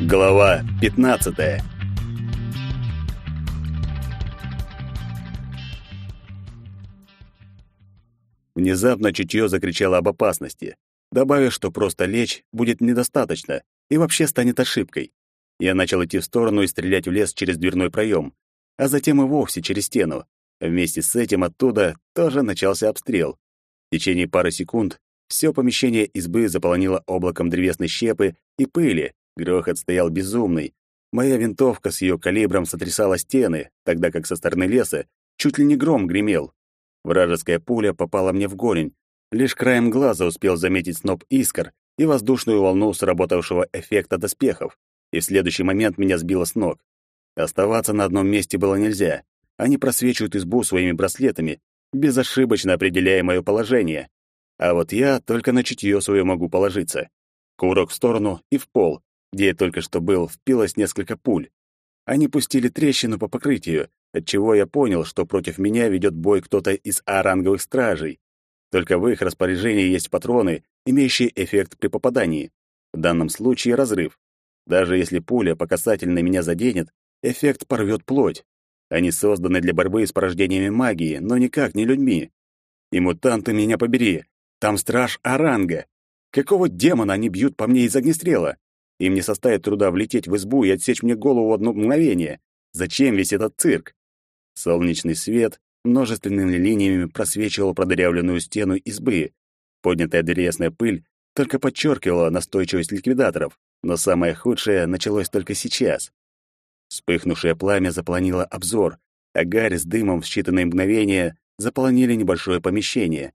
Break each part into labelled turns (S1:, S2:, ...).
S1: Глава 15. Внезапно чутье закричало об опасности, добавив, что просто лечь будет недостаточно и вообще станет ошибкой. Я начал идти в сторону и стрелять в лес через дверной проем, а затем и вовсе через стену. Вместе с этим оттуда тоже начался обстрел. В течение пары секунд все помещение избы заполонило облаком древесной щепы и пыли, Грохот стоял безумный. Моя винтовка с ее калибром сотрясала стены, тогда как со стороны леса чуть ли не гром гремел. Вражеская пуля попала мне в голень. Лишь краем глаза успел заметить сноп искр и воздушную волну сработавшего эффекта доспехов, и в следующий момент меня сбило с ног. Оставаться на одном месте было нельзя. Они просвечивают избу своими браслетами, безошибочно определяя мое положение. А вот я только на чутье свое могу положиться. Курок в сторону и в пол, где я только что был, впилось несколько пуль. Они пустили трещину по покрытию, отчего я понял, что против меня ведет бой кто-то из А-ранговых стражей. Только в их распоряжении есть патроны, имеющие эффект при попадании. В данном случае разрыв. Даже если пуля по касательной меня заденет, эффект порвет плоть. Они созданы для борьбы с порождениями магии, но никак не людьми. И мутанты меня побери. Там страж Аранга. Какого демона они бьют по мне из огнестрела? Им не составит труда влететь в избу и отсечь мне голову в одно мгновение. Зачем весь этот цирк? Солнечный свет множественными линиями просвечивал продырявленную стену избы. Поднятая древесная пыль только подчеркивала настойчивость ликвидаторов, но самое худшее началось только сейчас. Вспыхнувшее пламя заполонило обзор, а гарь с дымом в считанные мгновения заполонили небольшое помещение.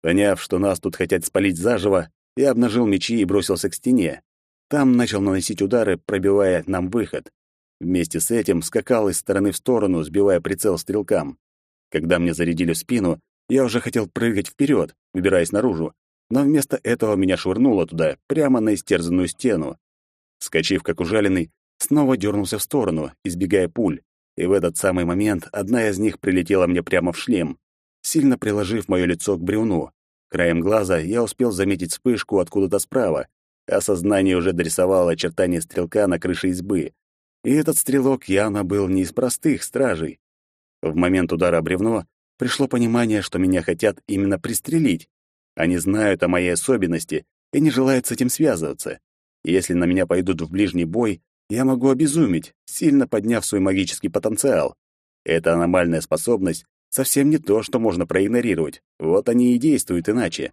S1: Поняв, что нас тут хотят спалить заживо, я обнажил мечи и бросился к стене. Там начал наносить удары, пробивая нам выход. Вместе с этим скакал из стороны в сторону, сбивая прицел стрелкам. Когда мне зарядили в спину, я уже хотел прыгать вперед, выбираясь наружу, но вместо этого меня швырнуло туда, прямо на истерзанную стену. Скочив как ужаленный, снова дернулся в сторону, избегая пуль, и в этот самый момент одна из них прилетела мне прямо в шлем, сильно приложив мое лицо к бревну. Краем глаза я успел заметить вспышку откуда-то справа, а сознание уже дорисовало очертания стрелка на крыше избы. И этот стрелок явно был не из простых стражей. В момент удара о бревно пришло понимание, что меня хотят именно пристрелить. Они знают о моей особенности и не желают с этим связываться. Если на меня пойдут в ближний бой, я могу обезуметь, сильно подняв свой магический потенциал. Эта аномальная способность совсем не то, что можно проигнорировать. Вот они и действуют иначе.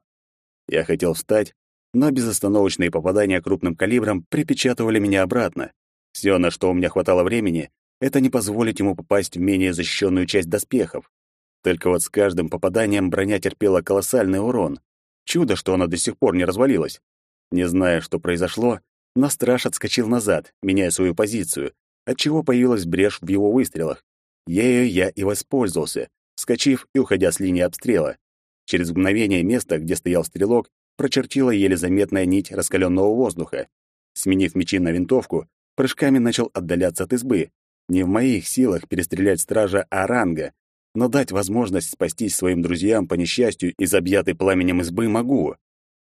S1: Я хотел встать, но безостановочные попадания крупным калибром припечатывали меня обратно. Все, на что у меня хватало времени, это не позволить ему попасть в менее защищенную часть доспехов. Только вот с каждым попаданием броня терпела колоссальный урон. Чудо, что она до сих пор не развалилась. Не зная, что произошло, но страж отскочил назад, меняя свою позицию, отчего появилась брешь в его выстрелах. Ею я и воспользовался, вскочив и уходя с линии обстрела. Через мгновение место, где стоял стрелок, прочертила еле заметная нить раскаленного воздуха. Сменив мечи на винтовку, прыжками начал отдаляться от избы. Не в моих силах перестрелять стража Аранга, но дать возможность спастись своим друзьям по несчастью из объятой пламенем избы могу.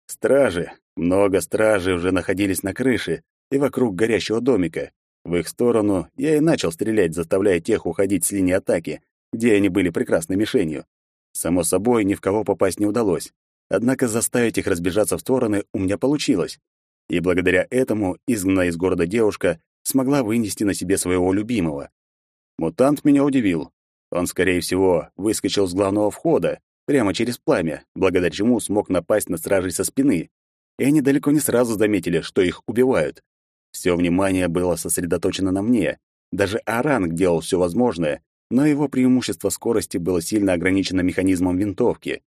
S1: Стражи, много стражей уже находились на крыше и вокруг горящего домика. В их сторону я и начал стрелять, заставляя тех уходить с линии атаки, где они были прекрасной мишенью. Само собой, ни в кого попасть не удалось. Однако заставить их разбежаться в стороны у меня получилось. И благодаря этому изгнанная из города девушка смогла вынести на себе своего любимого. Мутант меня удивил. Он, скорее всего, выскочил с главного входа, прямо через пламя, благодаря чему смог напасть на стражей со спины. И они далеко не сразу заметили, что их убивают. Все внимание было сосредоточено на мне. Даже Аранг делал все возможное, но его преимущество скорости было сильно ограничено механизмом винтовки.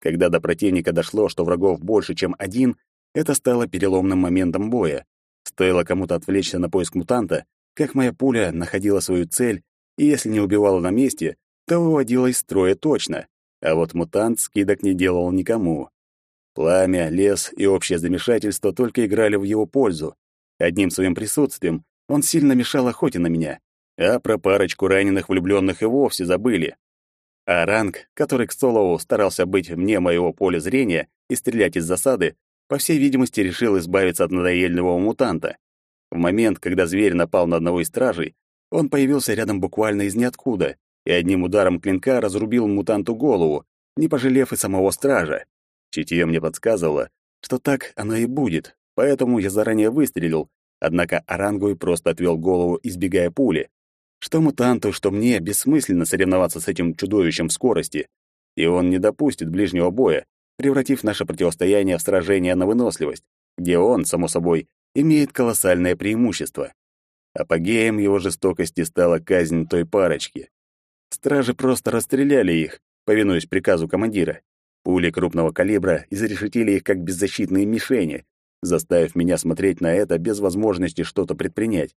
S1: Когда до противника дошло, что врагов больше, чем один, это стало переломным моментом боя. Стоило кому-то отвлечься на поиск мутанта, как моя пуля находила свою цель, и если не убивала на месте, то выводила из строя точно. А вот мутант скидок не делал никому. Пламя, лес и общее замешательство только играли в его пользу. Одним своим присутствием он сильно мешал охоте на меня, а про парочку раненых влюбленных и вовсе забыли. А ранг, который, к слову, старался быть вне моего поля зрения и стрелять из засады, по всей видимости, решил избавиться от надоедливого мутанта. В момент, когда зверь напал на одного из стражей, он появился рядом буквально из ниоткуда и одним ударом клинка разрубил мутанту голову, не пожалев и самого стража. Чутье мне подсказывало, что так оно и будет, поэтому я заранее выстрелил, однако Орангуй просто отвел голову, избегая пули. Что мутанту, что мне бессмысленно соревноваться с этим чудовищем в скорости, и он не допустит ближнего боя, превратив наше противостояние в сражение на выносливость, где он, само собой, имеет колоссальное преимущество. Апогеем его жестокости стала казнь той парочки. Стражи просто расстреляли их, повинуясь приказу командира. Пули крупного калибра изрешетили их как беззащитные мишени, заставив меня смотреть на это без возможности что-то предпринять.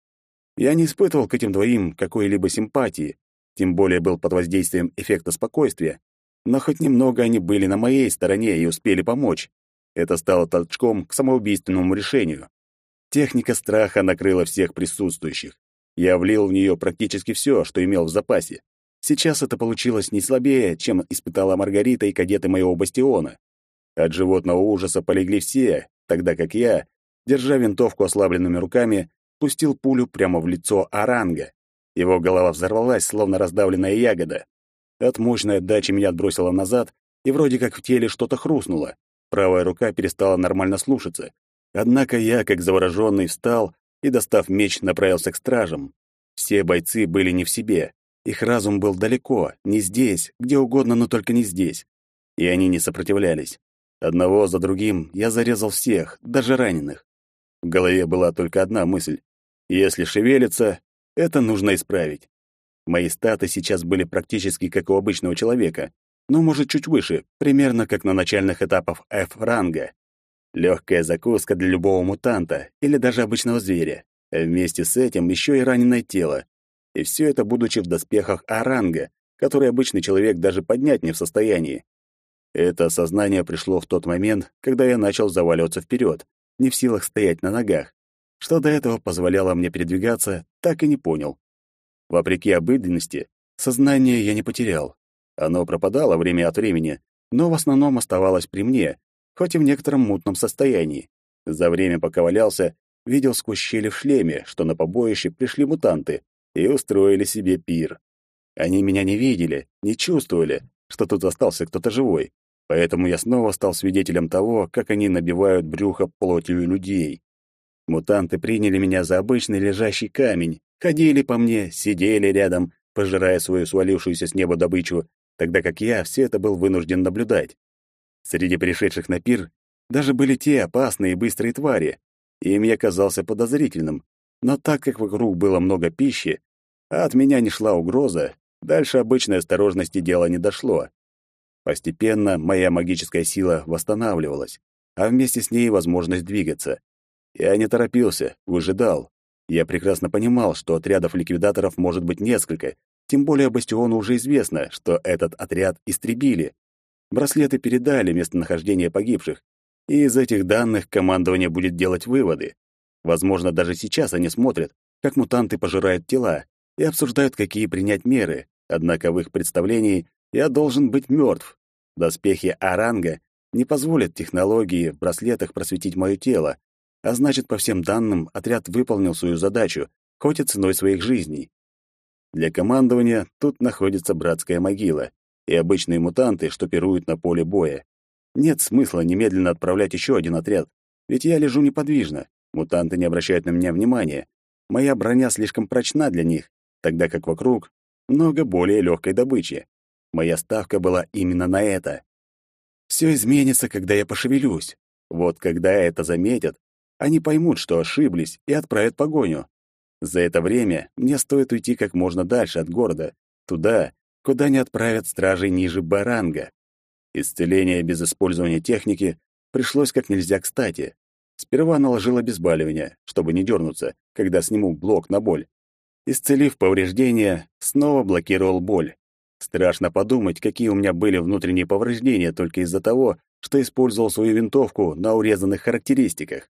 S1: Я не испытывал к этим двоим какой-либо симпатии, тем более был под воздействием эффекта спокойствия, но хоть немного они были на моей стороне и успели помочь. Это стало толчком к самоубийственному решению. Техника страха накрыла всех присутствующих. Я влил в нее практически все, что имел в запасе. Сейчас это получилось не слабее, чем испытала Маргарита и кадеты моего бастиона. От животного ужаса полегли все, тогда как я, держа винтовку ослабленными руками, пустил пулю прямо в лицо Аранга. Его голова взорвалась, словно раздавленная ягода. От мощной отдачи меня отбросило назад, и вроде как в теле что-то хрустнуло. Правая рука перестала нормально слушаться. Однако я, как завороженный, встал и, достав меч, направился к стражам. Все бойцы были не в себе. Их разум был далеко, не здесь, где угодно, но только не здесь. И они не сопротивлялись. Одного за другим я зарезал всех, даже раненых. В голове была только одна мысль. Если шевелится, это нужно исправить. Мои статы сейчас были практически как у обычного человека, но, может, чуть выше, примерно как на начальных этапах F-ранга. Легкая закуска для любого мутанта или даже обычного зверя. Вместе с этим еще и раненое тело. И все это будучи в доспехах Аранга, который обычный человек даже поднять не в состоянии. Это осознание пришло в тот момент, когда я начал заваливаться вперед, не в силах стоять на ногах. Что до этого позволяло мне передвигаться, так и не понял. Вопреки обыденности, сознание я не потерял. Оно пропадало время от времени, но в основном оставалось при мне, хоть и в некотором мутном состоянии. За время, пока валялся, видел сквозь щели в шлеме, что на побоище пришли мутанты и устроили себе пир. Они меня не видели, не чувствовали, что тут остался кто-то живой, поэтому я снова стал свидетелем того, как они набивают брюхо плотью людей. Мутанты приняли меня за обычный лежащий камень, ходили по мне, сидели рядом, пожирая свою свалившуюся с неба добычу, тогда как я все это был вынужден наблюдать. Среди пришедших на пир даже были те опасные и быстрые твари. Им я казался подозрительным. Но так как вокруг было много пищи, а от меня не шла угроза, дальше обычной осторожности дело не дошло. Постепенно моя магическая сила восстанавливалась, а вместе с ней возможность двигаться. Я не торопился, выжидал. Я прекрасно понимал, что отрядов ликвидаторов может быть несколько, тем более Бастиону уже известно, что этот отряд истребили, Браслеты передали местонахождение погибших, и из этих данных командование будет делать выводы. Возможно, даже сейчас они смотрят, как мутанты пожирают тела, и обсуждают, какие принять меры, однако в их представлении я должен быть мертв. Доспехи Аранга не позволят технологии в браслетах просветить мое тело, а значит, по всем данным, отряд выполнил свою задачу, хоть и ценой своих жизней. Для командования тут находится братская могила, и обычные мутанты, что пируют на поле боя. Нет смысла немедленно отправлять еще один отряд, ведь я лежу неподвижно, мутанты не обращают на меня внимания. Моя броня слишком прочна для них, тогда как вокруг много более легкой добычи. Моя ставка была именно на это. Все изменится, когда я пошевелюсь. Вот когда это заметят, они поймут, что ошиблись, и отправят погоню. За это время мне стоит уйти как можно дальше от города, туда, куда не отправят стражей ниже баранга. Исцеление без использования техники пришлось как нельзя кстати. Сперва наложил обезболивание, чтобы не дернуться, когда сниму блок на боль. Исцелив повреждения, снова блокировал боль. Страшно подумать, какие у меня были внутренние повреждения только из-за того, что использовал свою винтовку на урезанных характеристиках.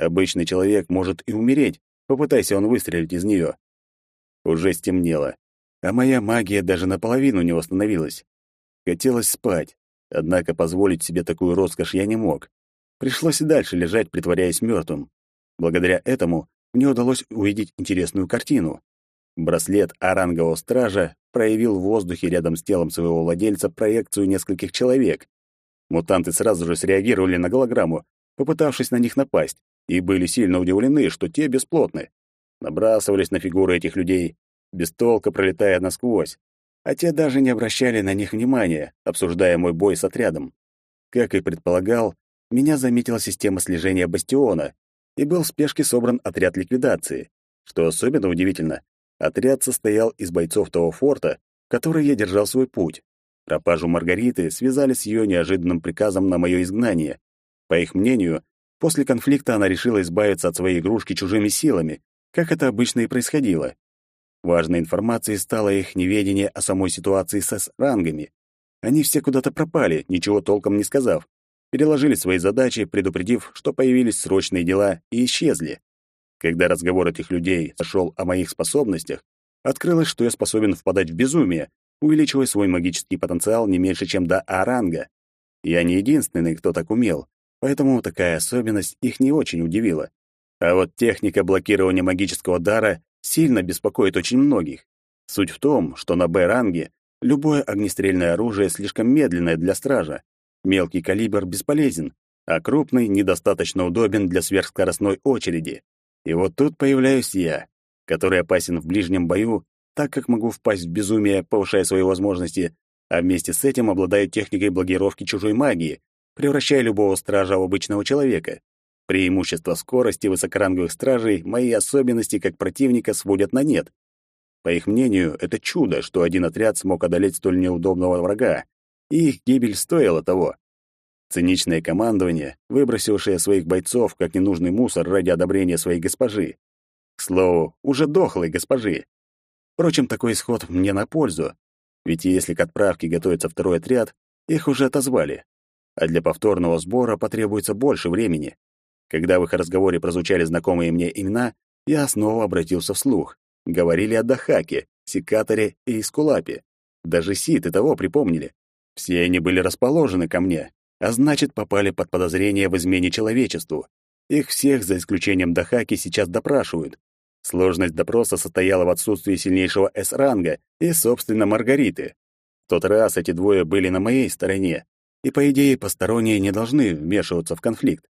S1: Обычный человек может и умереть, попытайся он выстрелить из нее. Уже стемнело а моя магия даже наполовину не восстановилась. Хотелось спать, однако позволить себе такую роскошь я не мог. Пришлось и дальше лежать, притворяясь мертвым. Благодаря этому мне удалось увидеть интересную картину. Браслет орангового стража проявил в воздухе рядом с телом своего владельца проекцию нескольких человек. Мутанты сразу же среагировали на голограмму, попытавшись на них напасть, и были сильно удивлены, что те бесплотны. Набрасывались на фигуры этих людей, без толка пролетая насквозь, а те даже не обращали на них внимания, обсуждая мой бой с отрядом. Как и предполагал, меня заметила система слежения бастиона, и был в спешке собран отряд ликвидации. Что особенно удивительно, отряд состоял из бойцов того форта, который я держал свой путь. Пропажу Маргариты связали с ее неожиданным приказом на мое изгнание. По их мнению, после конфликта она решила избавиться от своей игрушки чужими силами, как это обычно и происходило. Важной информацией стало их неведение о самой ситуации со рангами. Они все куда-то пропали, ничего толком не сказав. Переложили свои задачи, предупредив, что появились срочные дела, и исчезли. Когда разговор этих людей зашел о моих способностях, открылось, что я способен впадать в безумие, увеличивая свой магический потенциал не меньше, чем до А-ранга. Я не единственный, кто так умел, поэтому такая особенность их не очень удивила. А вот техника блокирования магического дара сильно беспокоит очень многих. Суть в том, что на Б-ранге любое огнестрельное оружие слишком медленное для стража. Мелкий калибр бесполезен, а крупный недостаточно удобен для сверхскоростной очереди. И вот тут появляюсь я, который опасен в ближнем бою, так как могу впасть в безумие, повышая свои возможности, а вместе с этим обладаю техникой блокировки чужой магии, превращая любого стража в обычного человека. Преимущество скорости высокоранговых стражей мои особенности как противника сводят на нет. По их мнению, это чудо, что один отряд смог одолеть столь неудобного врага, и их гибель стоила того. Циничное командование, выбросившее своих бойцов как ненужный мусор ради одобрения своей госпожи. К слову, уже дохлой госпожи. Впрочем, такой исход мне на пользу, ведь если к отправке готовится второй отряд, их уже отозвали, а для повторного сбора потребуется больше времени. Когда в их разговоре прозвучали знакомые мне имена, я снова обратился вслух. Говорили о Дахаке, Секаторе и Искулапе. Даже Сит и того припомнили. Все они были расположены ко мне, а значит, попали под подозрение в измене человечеству. Их всех, за исключением Дахаки, сейчас допрашивают. Сложность допроса состояла в отсутствии сильнейшего С-ранга и, собственно, Маргариты. В тот раз эти двое были на моей стороне, и, по идее, посторонние не должны вмешиваться в конфликт.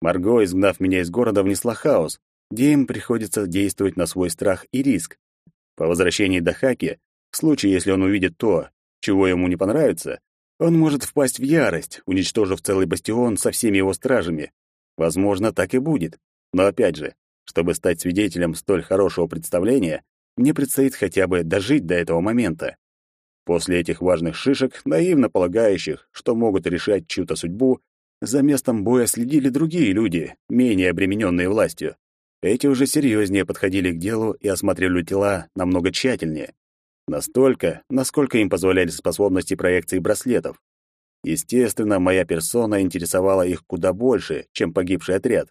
S1: Марго, изгнав меня из города, внесла хаос, где им приходится действовать на свой страх и риск. По возвращении до Хаки, в случае, если он увидит то, чего ему не понравится, он может впасть в ярость, уничтожив целый бастион со всеми его стражами. Возможно, так и будет. Но опять же, чтобы стать свидетелем столь хорошего представления, мне предстоит хотя бы дожить до этого момента. После этих важных шишек, наивно полагающих, что могут решать чью-то судьбу, за местом боя следили другие люди, менее обремененные властью. Эти уже серьезнее подходили к делу и осматривали тела намного тщательнее. Настолько, насколько им позволяли способности проекции браслетов. Естественно, моя персона интересовала их куда больше, чем погибший отряд.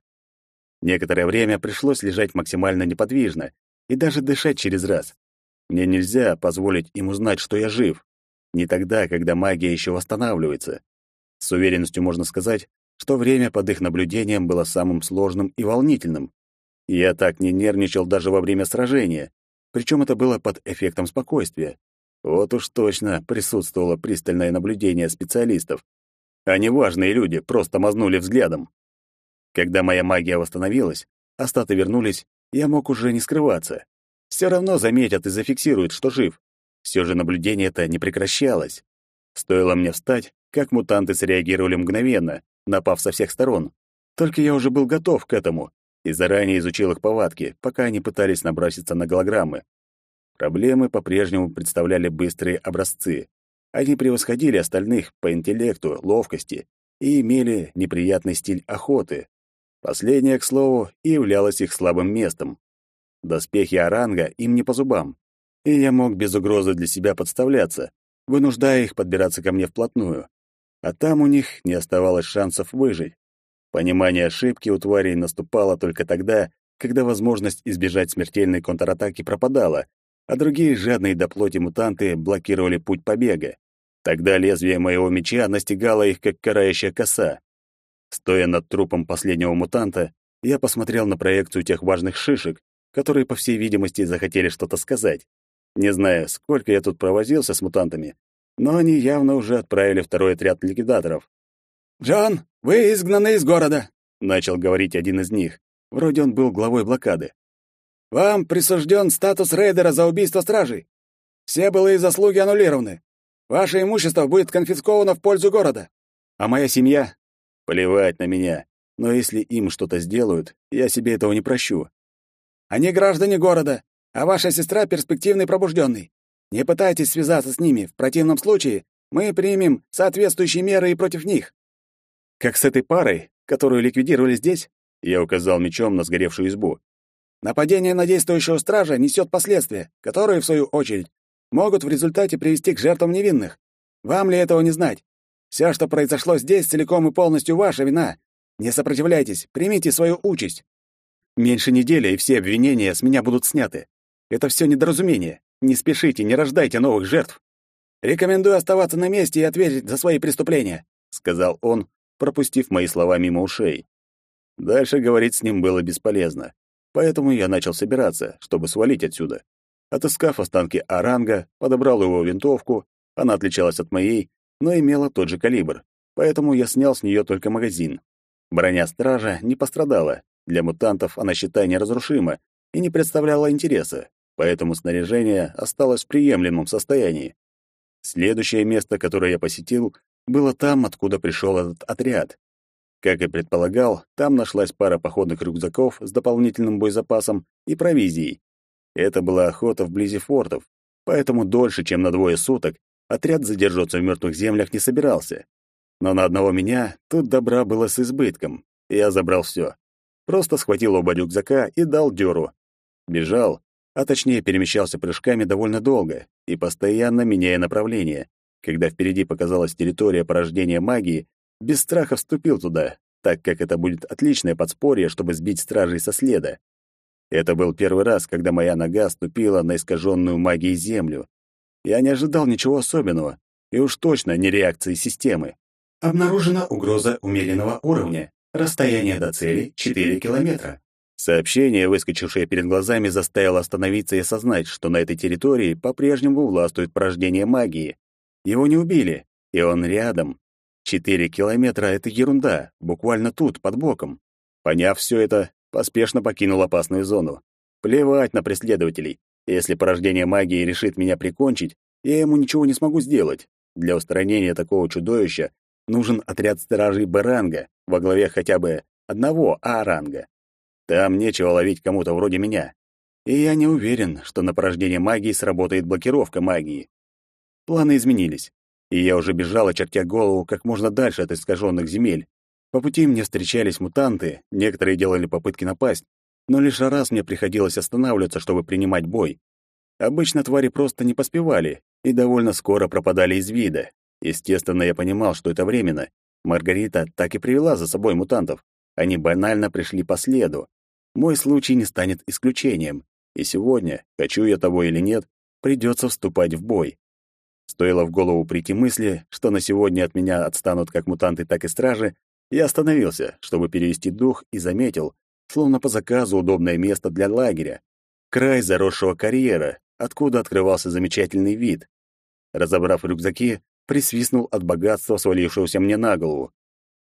S1: Некоторое время пришлось лежать максимально неподвижно и даже дышать через раз. Мне нельзя позволить им узнать, что я жив. Не тогда, когда магия еще восстанавливается. С уверенностью можно сказать, что время под их наблюдением было самым сложным и волнительным. Я так не нервничал даже во время сражения, причем это было под эффектом спокойствия. Вот уж точно присутствовало пристальное наблюдение специалистов. А неважные люди просто мазнули взглядом. Когда моя магия восстановилась, а статы вернулись, я мог уже не скрываться. Все равно заметят и зафиксируют, что жив. Все же наблюдение это не прекращалось. Стоило мне встать, как мутанты среагировали мгновенно, напав со всех сторон. Только я уже был готов к этому и заранее изучил их повадки, пока они пытались наброситься на голограммы. Проблемы по-прежнему представляли быстрые образцы. Они превосходили остальных по интеллекту, ловкости и имели неприятный стиль охоты. Последнее, к слову, и являлось их слабым местом. Доспехи Оранга им не по зубам, и я мог без угрозы для себя подставляться, вынуждая их подбираться ко мне вплотную а там у них не оставалось шансов выжить. Понимание ошибки у тварей наступало только тогда, когда возможность избежать смертельной контратаки пропадала, а другие жадные до плоти мутанты блокировали путь побега. Тогда лезвие моего меча настигало их, как карающая коса. Стоя над трупом последнего мутанта, я посмотрел на проекцию тех важных шишек, которые, по всей видимости, захотели что-то сказать. Не знаю, сколько я тут провозился с мутантами, но они явно уже отправили второй отряд ликвидаторов.
S2: «Джон, вы изгнаны из города», —
S1: начал говорить один из них. Вроде он был главой блокады.
S2: «Вам присужден статус рейдера за убийство стражей. Все былые заслуги аннулированы. Ваше имущество будет конфисковано в пользу города.
S1: А моя семья? Плевать на меня. Но если им что-то сделают, я себе этого не прощу.
S2: Они граждане города, а ваша сестра — перспективный пробужденный. Не пытайтесь связаться с ними, в противном случае мы примем соответствующие меры и против них».
S1: «Как с этой парой, которую ликвидировали здесь?» Я указал мечом на сгоревшую избу.
S2: «Нападение на действующего стража несет последствия, которые, в свою очередь, могут в результате привести к жертвам невинных. Вам ли этого не знать? Все, что произошло здесь, целиком и полностью ваша вина. Не сопротивляйтесь, примите свою участь».
S1: «Меньше недели, и все обвинения с меня будут сняты. Это все недоразумение. Не спешите, не рождайте новых жертв.
S2: Рекомендую оставаться на месте и ответить за свои преступления,
S1: сказал он, пропустив мои слова мимо ушей. Дальше говорить с ним было бесполезно, поэтому я начал собираться, чтобы свалить отсюда. Отыскав останки Аранга, подобрал его винтовку. Она отличалась от моей, но имела тот же калибр, поэтому я снял с нее только магазин. Броня стража не пострадала. Для мутантов она, считай, неразрушима и не представляла интереса, поэтому снаряжение осталось в приемлемом состоянии. Следующее место, которое я посетил, было там, откуда пришел этот отряд. Как и предполагал, там нашлась пара походных рюкзаков с дополнительным боезапасом и провизией. Это была охота вблизи фортов, поэтому дольше, чем на двое суток, отряд задерживаться в мертвых землях не собирался. Но на одного меня тут добра было с избытком, и я забрал все. Просто схватил оба рюкзака и дал дёру. Бежал, а точнее перемещался прыжками довольно долго и постоянно меняя направление. Когда впереди показалась территория порождения магии, без страха вступил туда, так как это будет отличное подспорье, чтобы сбить стражей со следа. Это был первый раз, когда моя нога ступила на искаженную магией землю. Я не ожидал ничего особенного, и уж точно не реакции системы.
S3: Обнаружена угроза умеренного уровня. Расстояние до цели 4 километра.
S1: Сообщение, выскочившее перед глазами, заставило остановиться и осознать, что на этой территории по-прежнему властвует порождение магии. Его не убили, и он рядом. Четыре километра — это ерунда, буквально тут, под боком. Поняв все это, поспешно покинул опасную зону. Плевать на преследователей. Если порождение магии решит меня прикончить, я ему ничего не смогу сделать. Для устранения такого чудовища нужен отряд стражей Б-ранга во главе хотя бы одного А-ранга. Там нечего ловить кому-то вроде меня. И я не уверен, что на порождение магии сработает блокировка магии. Планы изменились, и я уже бежал, очертя голову как можно дальше от искаженных земель. По пути мне встречались мутанты, некоторые делали попытки напасть, но лишь раз мне приходилось останавливаться, чтобы принимать бой. Обычно твари просто не поспевали и довольно скоро пропадали из вида. Естественно, я понимал, что это временно. Маргарита так и привела за собой мутантов. Они банально пришли по следу. Мой случай не станет исключением, и сегодня, хочу я того или нет, придется вступать в бой. Стоило в голову прийти мысли, что на сегодня от меня отстанут как мутанты, так и стражи, я остановился, чтобы перевести дух, и заметил, словно по заказу, удобное место для лагеря. Край заросшего карьера, откуда открывался замечательный вид. Разобрав рюкзаки, присвистнул от богатства, свалившегося мне на голову.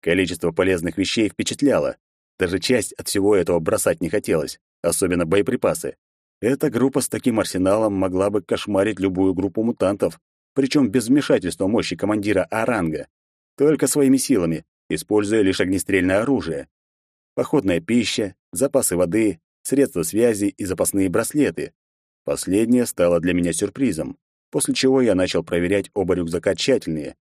S1: Количество полезных вещей впечатляло. Даже часть от всего этого бросать не хотелось, особенно боеприпасы. Эта группа с таким арсеналом могла бы кошмарить любую группу мутантов, причем без вмешательства мощи командира Аранга, только своими силами, используя лишь огнестрельное оружие. Походная пища, запасы воды, средства связи и запасные браслеты. Последнее стало для меня сюрпризом, после чего я начал проверять оба рюкзака тщательнее.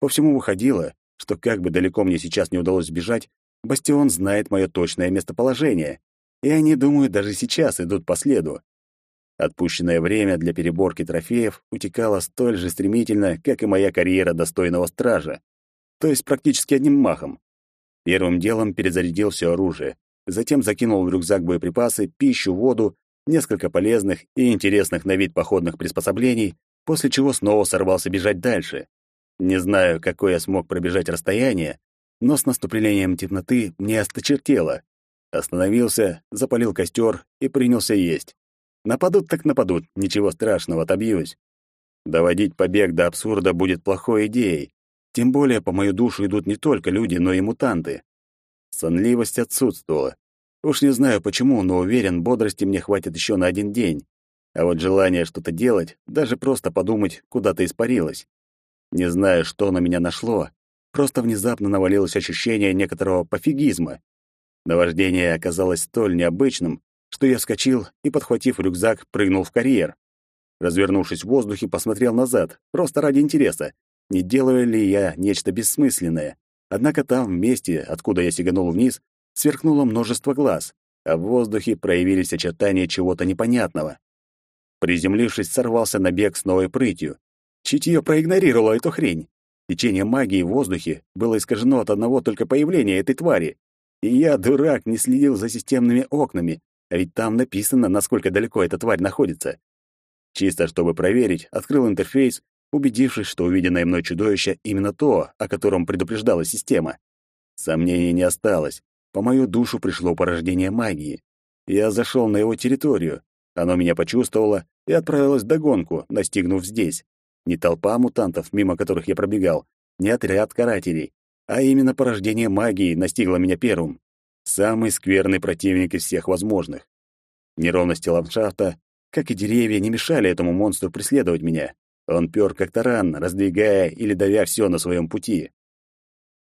S1: По всему выходило, что как бы далеко мне сейчас не удалось сбежать, Бастион знает мое точное местоположение, и они, думаю, даже сейчас идут по следу. Отпущенное время для переборки трофеев утекало столь же стремительно, как и моя карьера достойного стража, то есть практически одним махом. Первым делом перезарядил все оружие, затем закинул в рюкзак боеприпасы, пищу, воду, несколько полезных и интересных на вид походных приспособлений, после чего снова сорвался бежать дальше. Не знаю, какое я смог пробежать расстояние, но с наступлением темноты мне осточертело. Остановился, запалил костер и принялся есть. Нападут так нападут, ничего страшного, отобьюсь. Доводить побег до абсурда будет плохой идеей. Тем более по мою душу идут не только люди, но и мутанты. Сонливость отсутствовала. Уж не знаю почему, но уверен, бодрости мне хватит еще на один день. А вот желание что-то делать, даже просто подумать, куда-то испарилось. Не знаю, что на меня нашло, просто внезапно навалилось ощущение некоторого пофигизма. Наваждение оказалось столь необычным, что я вскочил и, подхватив рюкзак, прыгнул в карьер. Развернувшись в воздухе, посмотрел назад, просто ради интереса, не делаю ли я нечто бессмысленное. Однако там, в месте, откуда я сиганул вниз, сверкнуло множество глаз, а в воздухе проявились очертания чего-то непонятного. Приземлившись, сорвался на бег с новой прытью. Чутье проигнорировало эту хрень. Течение магии в воздухе было искажено от одного только появления этой твари. И я, дурак, не следил за системными окнами, а ведь там написано, насколько далеко эта тварь находится. Чисто чтобы проверить, открыл интерфейс, убедившись, что увиденное мной чудовище именно то, о котором предупреждала система. Сомнений не осталось. По мою душу пришло порождение магии. Я зашел на его территорию. Оно меня почувствовало и отправилась догонку, настигнув здесь. Не толпа мутантов, мимо которых я пробегал, не отряд карателей, а именно порождение магии настигло меня первым. Самый скверный противник из всех возможных. Неровности ландшафта, как и деревья, не мешали этому монстру преследовать меня. Он пёр как таран, раздвигая или давя все на своем пути.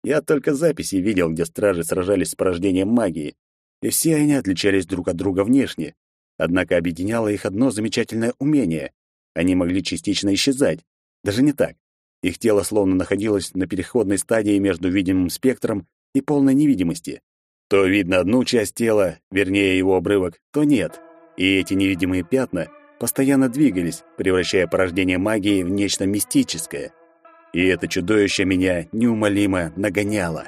S1: Я только записи видел, где стражи сражались с порождением магии, и все они отличались друг от друга внешне. Однако объединяло их одно замечательное умение. Они могли частично исчезать. Даже не так. Их тело словно находилось на переходной стадии между видимым спектром и полной невидимости. То видно одну часть тела, вернее его обрывок, то нет. И эти невидимые пятна постоянно двигались, превращая порождение магии в нечто мистическое. И это чудовище меня неумолимо нагоняло.